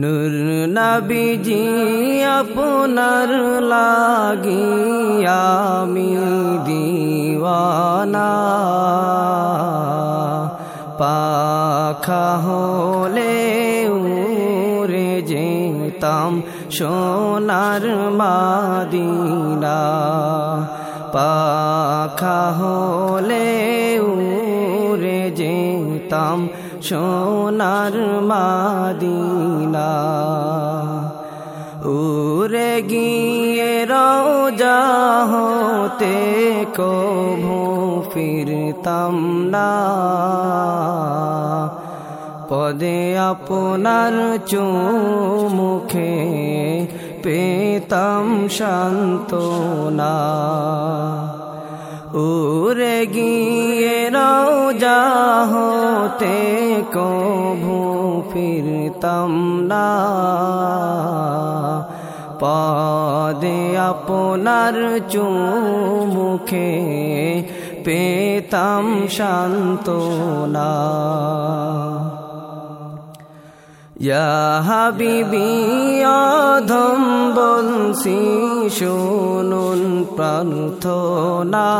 নূর নবীজি আপনার লাগি আমি দিওয়ানা। পাখা হলে উড়ে যেতাম সোনার মাদিনা। পাখা হলে যেতাম সোনার মাদিনা। উরে গিয়ে রোজা হতে কভু ফিরতাম না। পদে আপনার চুমুখে পেতাম শান্তনা উরে গিয়ে রোজা হতে কভু ফিরতাম না। পাদে আপনার চুমুখে পেতাম শান্তনা হাবিবি অধম বলছি শুনুন প্রার্থনা।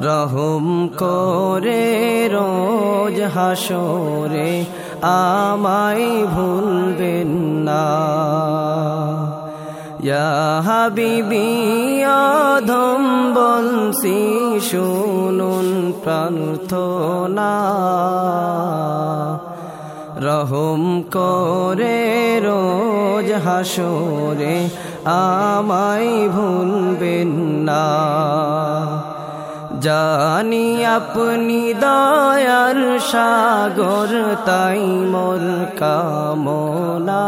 রহম করে রোজ হাসরে আমায় ভুলবেন না। হাবিবি অধম বলছি শুনুন প্রার্থনা। রহম করে রোজ হাসরে আমায় ভুলবেন না। জানি আপনি দয়ার সাগর, তাই মোর কামনা।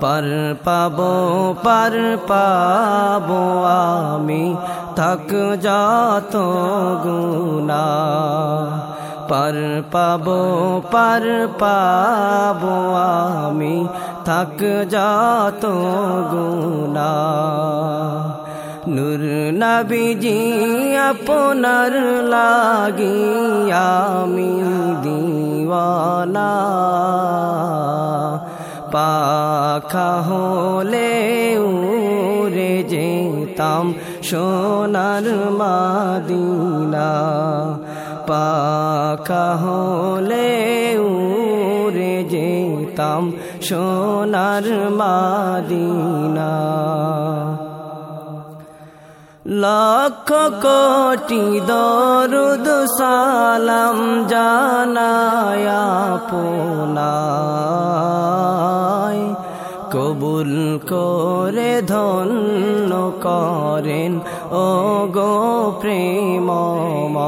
পার পাবো পার পাবো আমি, থাক যত গুনা পার পাবো পার পাবো আমি। থাক যত গুনা নূর নবীজি আপনার লাগি আমি দিওয়ানা। পাখা হলে উড়ে যেতাম সোনার মাদিনা। পাখা উড়ে যেতাম সোনার মাদিনা। লক্ষ কোটি দরুদ সালাম জানায়া পোনায় কবুল করে ধন্য করেন ও গো প্রেমময়।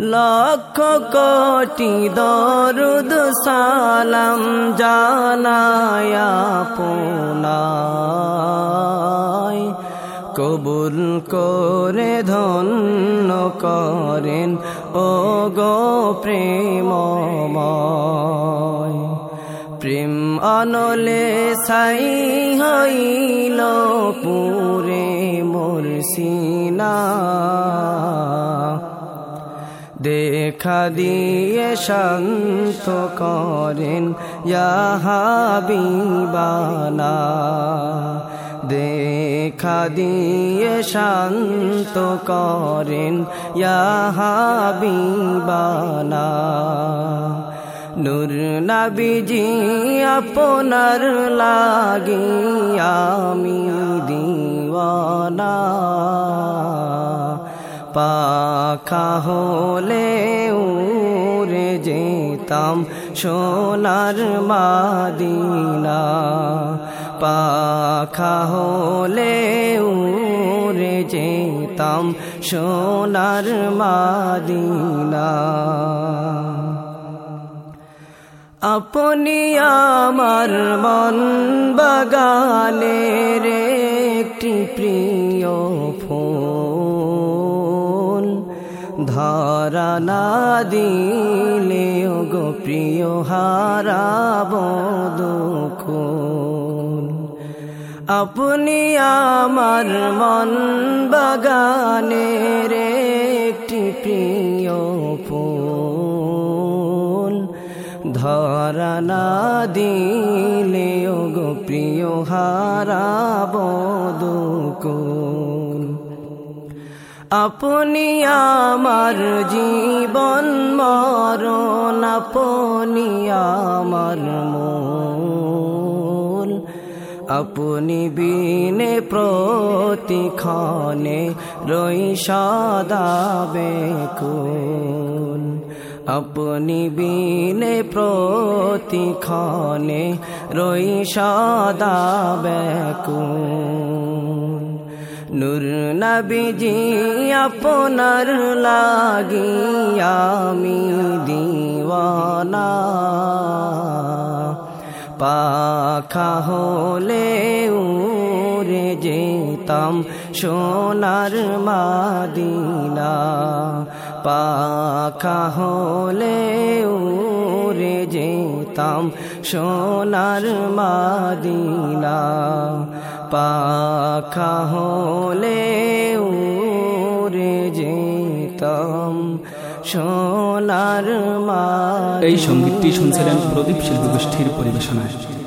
লক্ষ কোটি দরুদ সালাম জানায়া পোনায় কবুল করে ধন্য করেন ও গো প্রেমময়। প্রেম অনলে সাই হইল পুরে মোর সিনা দেখা দিয়ে শান্ত করেন ইয়াহাবিবানা দেখা দিয়ে শান্ত করেন ইয়াহাবিবানা নূর নবীজি আপনার লাগি, আমি দিওয়ানা। পাখা হলে উড়ে যেতাম সোনার মাদিনা। পাখা হলে উড়ে যেতাম সোনার মাদিনা। আপনি আমার মন বাগানের একটি প্রিয় ফুল। ধরা না দিলে গো প্রিয়, হারাব দুঃখ। আপনি আমার মন বাগানের একটি প্রিয় ফুল। ধরা না দিলে গো প্রিয়, হারাব দুকুল আপনি আমার জীবন মরণ, আপনি আমার মূল। আপনি বিনে প্রতিক্ষণে রই সদা বেকুল। আপনি বিনে প্রতিক্ষণে রই সদা বেকুল। নূর নবীজি আপনার লাগি আমি দিওয়ানা। পাখা হলে উড়ে যেতাম সোনার মাদিনা। পাখা হলে উড়ে যেতাম সোনার মাদিনা। পাখা হলে উড়ে যেতাম সোনার মা এই সঙ্গীতটি শুনছিলেন প্রদীপ শিল্পগোষ্ঠীর পরিবেশনায়।